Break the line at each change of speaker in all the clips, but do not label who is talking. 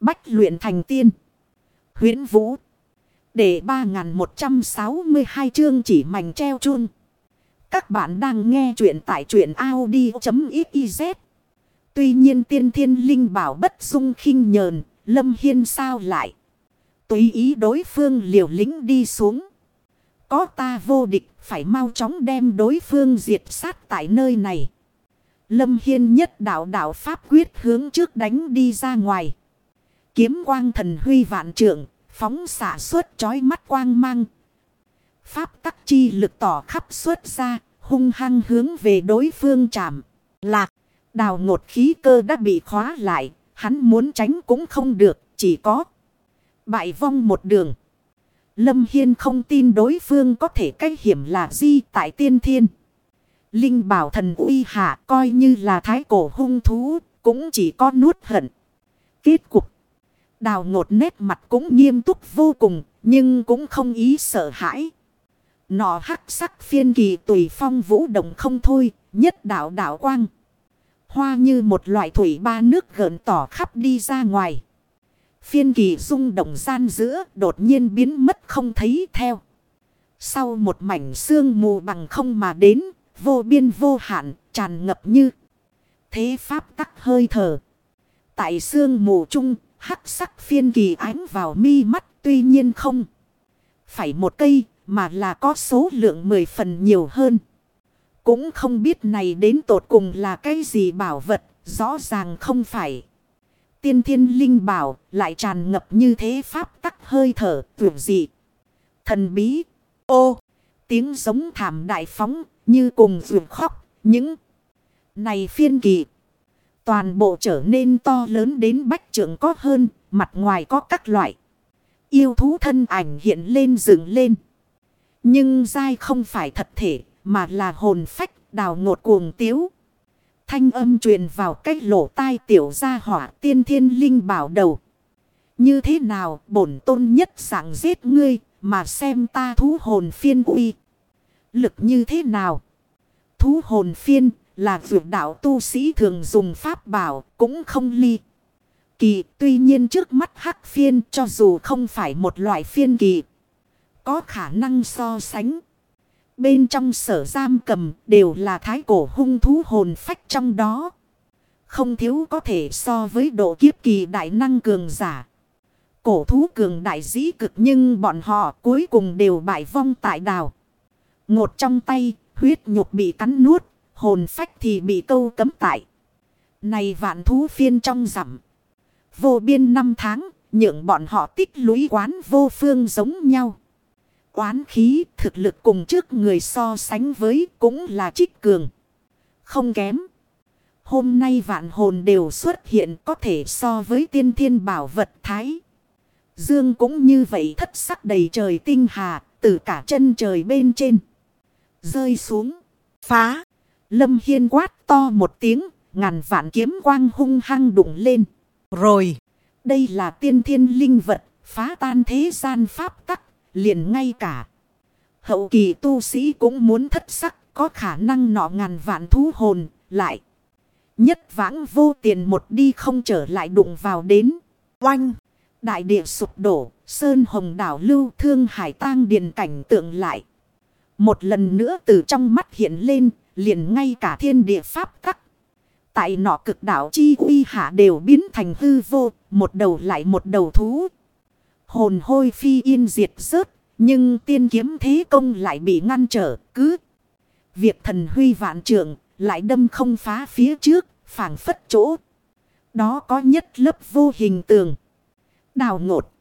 Bách luyện thành tiên. huyễn Vũ. Để 3162 chương chỉ mảnh treo chun. Các bạn đang nghe truyện tại truyện Audi.xyz. Tuy nhiên tiên thiên linh bảo bất dung khinh nhờn. Lâm Hiên sao lại. Tùy ý đối phương liều lĩnh đi xuống. Có ta vô địch, phải mau chóng đem đối phương diệt sát tại nơi này. Lâm Hiên nhất đạo đạo pháp quyết hướng trước đánh đi ra ngoài. Kiếm quang thần huy vạn trượng, phóng xả suốt chói mắt quang mang. Pháp tắc chi lực tỏ khắp suốt ra, hung hăng hướng về đối phương chạm. Lạc, đào ngột khí cơ đã bị khóa lại, hắn muốn tránh cũng không được, chỉ có bại vong một đường. Lâm Hiên không tin đối phương có thể cách hiểm là di tại tiên thiên. Linh bảo thần uy hạ coi như là thái cổ hung thú, cũng chỉ có nuốt hận. Kết cục. Đào ngột nét mặt cũng nghiêm túc vô cùng, nhưng cũng không ý sợ hãi. Nọ hắc sắc phiên kỳ tùy phong vũ động không thôi, nhất đạo đạo quang. Hoa như một loại thủy ba nước gợn tỏ khắp đi ra ngoài. Phiên kỳ rung động gian giữa đột nhiên biến mất không thấy theo. Sau một mảnh xương mù bằng không mà đến, vô biên vô hạn, tràn ngập như. Thế pháp tắc hơi thở. Tại xương mù trung, hắc sắc phiên kỳ ánh vào mi mắt tuy nhiên không. Phải một cây, mà là có số lượng mười phần nhiều hơn. Cũng không biết này đến tột cùng là cái gì bảo vật, rõ ràng không phải. Tiên thiên linh bảo lại tràn ngập như thế pháp tắc hơi thở tuyệt dị. Thần bí. Ô. Tiếng giống thảm đại phóng như cùng vượt khóc. Những này phiên kỳ. Toàn bộ trở nên to lớn đến bách trưởng có hơn. Mặt ngoài có các loại. Yêu thú thân ảnh hiện lên dựng lên. Nhưng dai không phải thật thể. Mà là hồn phách, đào ngột cuồng tiếu. Thanh âm truyền vào cái lỗ tai tiểu gia hỏa tiên thiên linh bảo đầu. Như thế nào, bổn tôn nhất sảng giết ngươi, mà xem ta thú hồn phiên uy. Lực như thế nào? Thú hồn phiên là vượt đạo tu sĩ thường dùng pháp bảo cũng không ly. Kỳ tuy nhiên trước mắt hắc phiên cho dù không phải một loại phiên kỳ. Có khả năng so sánh. Bên trong sở giam cầm đều là thái cổ hung thú hồn phách trong đó. Không thiếu có thể so với độ kiếp kỳ đại năng cường giả. Cổ thú cường đại dĩ cực nhưng bọn họ cuối cùng đều bại vong tại đào. Ngột trong tay, huyết nhục bị cắn nuốt, hồn phách thì bị câu cấm tại. Này vạn thú phiên trong rằm. Vô biên năm tháng, nhượng bọn họ tích lũy quán vô phương giống nhau. Quán khí thực lực cùng trước người so sánh với cũng là trích cường. Không kém. Hôm nay vạn hồn đều xuất hiện có thể so với tiên thiên bảo vật thái. Dương cũng như vậy thất sắc đầy trời tinh hà từ cả chân trời bên trên. Rơi xuống. Phá. Lâm Hiên quát to một tiếng. Ngàn vạn kiếm quang hung hăng đụng lên. Rồi. Đây là tiên thiên linh vật. Phá tan thế gian pháp tắc. Liền ngay cả. Hậu kỳ tu sĩ cũng muốn thất sắc. Có khả năng nọ ngàn vạn thú hồn. Lại. Nhất vãng vô tiền một đi không trở lại đụng vào đến. Oanh. Đại địa sụp đổ. Sơn hồng đảo lưu thương hải tang điền cảnh tượng lại. Một lần nữa từ trong mắt hiện lên. Liền ngay cả thiên địa pháp tắc. Tại nọ cực đảo chi uy hạ đều biến thành hư vô. Một đầu lại một đầu thú. Hồn hôi phi yên diệt rớt. Nhưng tiên kiếm thế công lại bị ngăn trở. Cứ. Việc thần huy vạn trượng, lại đâm không phá phía trước. phảng phất chỗ. Đó có nhất lớp vô hình tường. Đào ngột.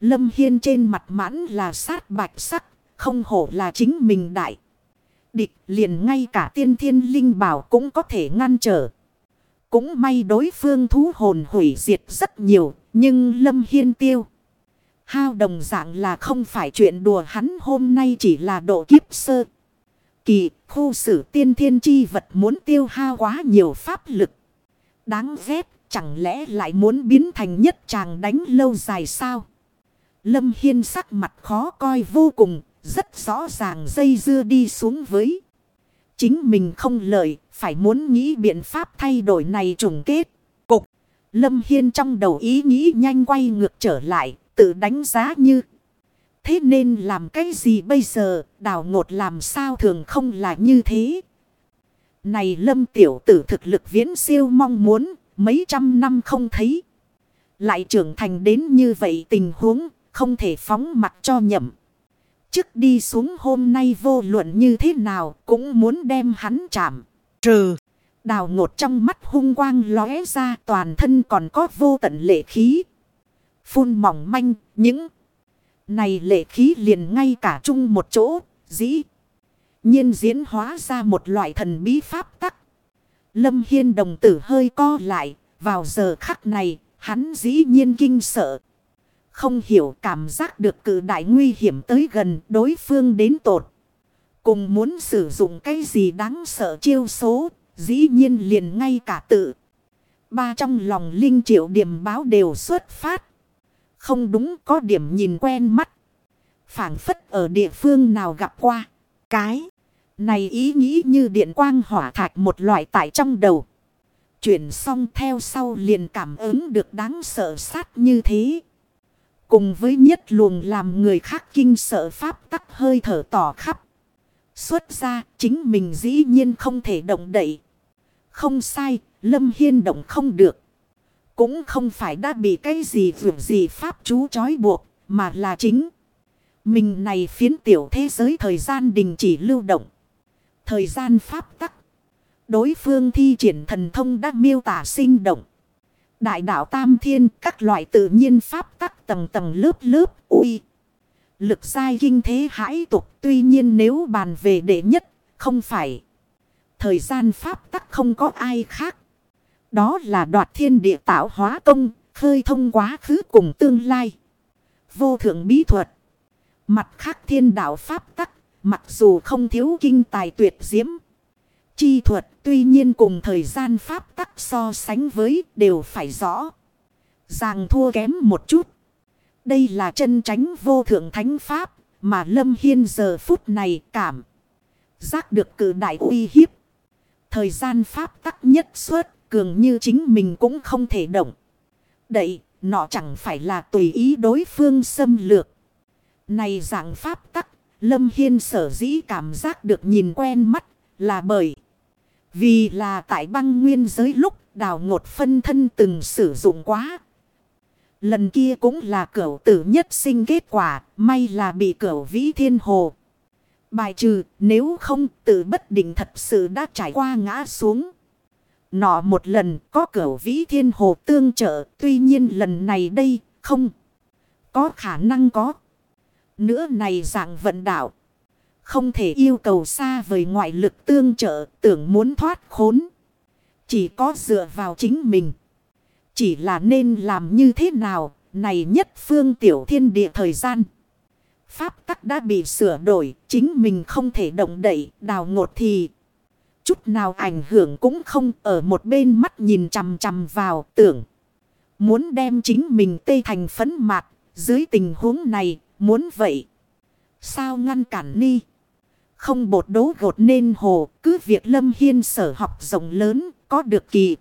Lâm Hiên trên mặt mãn là sát bạch sắc. Không hổ là chính mình đại. Địch liền ngay cả tiên thiên linh bảo cũng có thể ngăn trở. Cũng may đối phương thú hồn hủy diệt rất nhiều. Nhưng Lâm Hiên tiêu. Hao đồng dạng là không phải chuyện đùa hắn hôm nay chỉ là độ kiếp sơ. Kỳ khu sử tiên thiên chi vật muốn tiêu hao quá nhiều pháp lực. Đáng ghét chẳng lẽ lại muốn biến thành nhất chàng đánh lâu dài sao? Lâm Hiên sắc mặt khó coi vô cùng, rất rõ ràng dây dưa đi xuống với. Chính mình không lợi, phải muốn nghĩ biện pháp thay đổi này trùng kết. Cục, Lâm Hiên trong đầu ý nghĩ nhanh quay ngược trở lại, tự đánh giá như. Thế nên làm cái gì bây giờ, đào ngột làm sao thường không là như thế. Này Lâm tiểu tử thực lực viễn siêu mong muốn, mấy trăm năm không thấy. Lại trưởng thành đến như vậy tình huống, không thể phóng mặt cho nhậm chức đi xuống hôm nay vô luận như thế nào cũng muốn đem hắn chạm. Trừ. Đào ngột trong mắt hung quang lóe ra toàn thân còn có vô tận lệ khí. Phun mỏng manh, những này lệ khí liền ngay cả chung một chỗ, dĩ. nhiên diễn hóa ra một loại thần bí pháp tắc. Lâm Hiên đồng tử hơi co lại. Vào giờ khắc này, hắn dĩ nhiên kinh sợ. Không hiểu cảm giác được cử đại nguy hiểm tới gần đối phương đến tột. Cùng muốn sử dụng cái gì đáng sợ chiêu số, dĩ nhiên liền ngay cả tự. Ba trong lòng linh triệu điểm báo đều xuất phát. Không đúng có điểm nhìn quen mắt. phảng phất ở địa phương nào gặp qua. Cái này ý nghĩ như điện quang hỏa thạch một loại tại trong đầu. Chuyển xong theo sau liền cảm ứng được đáng sợ sát như thế. Cùng với nhất luồng làm người khác kinh sợ pháp tắc hơi thở tỏ khắp. Xuất ra chính mình dĩ nhiên không thể động đậy. Không sai, Lâm Hiên động không được. Cũng không phải đã bị cái gì vượt gì pháp chú trói buộc, mà là chính. Mình này phiến tiểu thế giới thời gian đình chỉ lưu động. Thời gian pháp tắc. Đối phương thi triển thần thông đã miêu tả sinh động. Đại đạo Tam Thiên, các loại tự nhiên pháp tắc tầng tầng lớp lớp, uy. Lực sai kinh thế hãi tục tuy nhiên nếu bàn về đệ nhất, không phải. Thời gian pháp tắc không có ai khác. Đó là đoạt thiên địa tạo hóa công, khơi thông quá khứ cùng tương lai. Vô thượng bí thuật. Mặt khác thiên đạo pháp tắc, mặc dù không thiếu kinh tài tuyệt diễm. Chi thuật tuy nhiên cùng thời gian pháp tắc so sánh với đều phải rõ. Ràng thua kém một chút. Đây là chân tránh vô thượng thánh pháp mà Lâm Hiên giờ phút này cảm. Giác được cử đại uy hiếp. Thời gian pháp tắc nhất suất cường như chính mình cũng không thể động. Đậy, nó chẳng phải là tùy ý đối phương xâm lược. Này dạng pháp tắc, Lâm Hiên sở dĩ cảm giác được nhìn quen mắt là bởi vì là tại băng nguyên giới lúc đào ngột phân thân từng sử dụng quá. Lần kia cũng là cửu tử nhất sinh kết quả, may là bị cửu vĩ thiên hồ. Bài trừ, nếu không tự bất định thật sự đã trải qua ngã xuống. Nọ một lần có cửu vĩ thiên hồ tương trợ, tuy nhiên lần này đây không có khả năng có. Nữa này dạng vận đạo. Không thể yêu cầu xa vời ngoại lực tương trợ tưởng muốn thoát khốn. Chỉ có dựa vào chính mình. Chỉ là nên làm như thế nào, này nhất phương tiểu thiên địa thời gian. Pháp tắc đã bị sửa đổi, chính mình không thể động đậy, đào ngột thì. Chút nào ảnh hưởng cũng không ở một bên mắt nhìn chằm chằm vào tưởng. Muốn đem chính mình tê thành phấn mạc, dưới tình huống này, muốn vậy. Sao ngăn cản ni? Không bột đố gột nên hồ, cứ việc Lâm Hiên sở học rộng lớn, có được kỳ.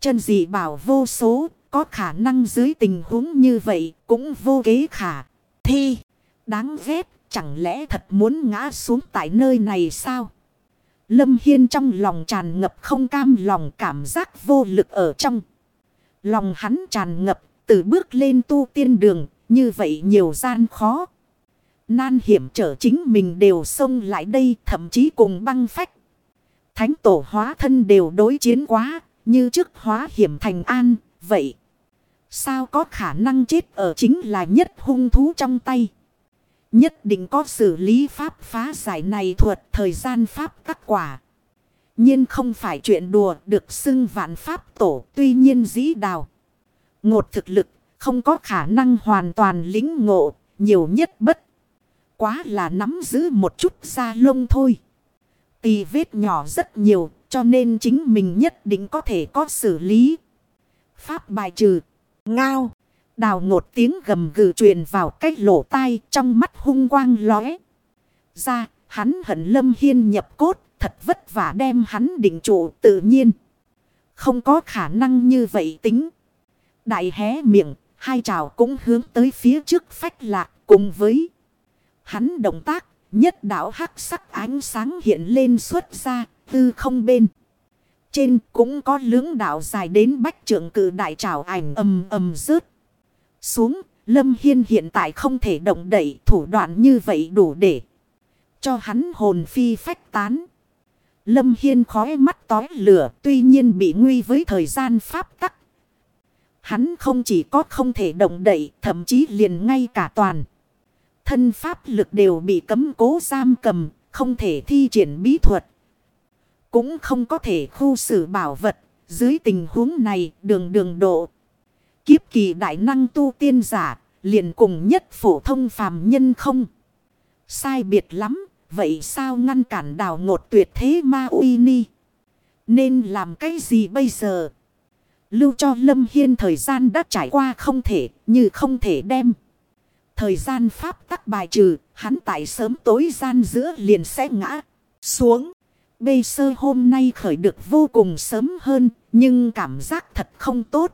Chân dị bảo vô số, có khả năng dưới tình huống như vậy, cũng vô kế khả. Thi, đáng ghét, chẳng lẽ thật muốn ngã xuống tại nơi này sao? Lâm Hiên trong lòng tràn ngập không cam lòng cảm giác vô lực ở trong. Lòng hắn tràn ngập, từ bước lên tu tiên đường, như vậy nhiều gian khó. Nan hiểm trở chính mình đều xông lại đây, thậm chí cùng băng phách. Thánh tổ hóa thân đều đối chiến quá, như trước hóa hiểm thành an. Vậy sao có khả năng chết ở chính là nhất hung thú trong tay. Nhất định có xử lý pháp phá giải này thuật, thời gian pháp các quả. nhiên không phải chuyện đùa, được xưng vạn pháp tổ, tuy nhiên dĩ đào. Ngột thực lực, không có khả năng hoàn toàn lính ngộ, nhiều nhất bất quá là nắm giữ một chút da lông thôi. Tì vết nhỏ rất nhiều cho nên chính mình nhất định có thể có xử lý. Pháp bài trừ. Ngao. Đào ngột tiếng gầm gừ truyền vào cách lỗ tai trong mắt hung quang lóe. Ra hắn hận lâm hiên nhập cốt thật vất vả đem hắn định trụ tự nhiên. Không có khả năng như vậy tính. đại hé miệng, hai trào cũng hướng tới phía trước phách lạc cùng với hắn động tác, nhất đạo hắc sắc ánh sáng hiện lên xuất ra, tư không bên. Trên cũng có lưỡng đạo dài đến bách trưởng cử đại trảo ảnh ầm ầm rớt. Xuống, Lâm Hiên hiện tại không thể động đẩy thủ đoạn như vậy đủ để cho hắn hồn phi phách tán. Lâm Hiên khói mắt tói lửa tuy nhiên bị nguy với thời gian pháp tắc. Hắn không chỉ có không thể động đậy thậm chí liền ngay cả toàn. Thân pháp lực đều bị cấm cố giam cầm, không thể thi triển bí thuật. Cũng không có thể khu xử bảo vật. Dưới tình huống này đường đường độ. Kiếp kỳ đại năng tu tiên giả liền cùng nhất phổ thông phàm nhân không. Sai biệt lắm Vậy sao ngăn cản đào ngột tuyệt thế ma uy ni? Nên làm cái gì bây giờ? Lưu cho Lâm Hiên thời gian đã trải qua không thể, như không thể đem. Thời gian pháp tắc bài trừ, hắn tại sớm tối gian giữa liền sẽ ngã xuống. Bê sơ hôm nay khởi được vô cùng sớm hơn, nhưng cảm giác thật không tốt.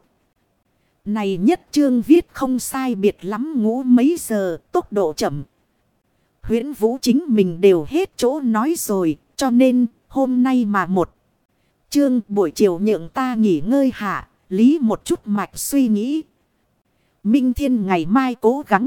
Này nhất chương viết không sai biệt lắm ngủ mấy giờ, tốc độ chậm, huyễn vũ chính mình đều hết chỗ nói rồi, cho nên hôm nay mà một. Chương buổi chiều nhượng ta nghỉ ngơi hạ, lý một chút mạch suy nghĩ. Minh Thiên ngày mai cố gắng.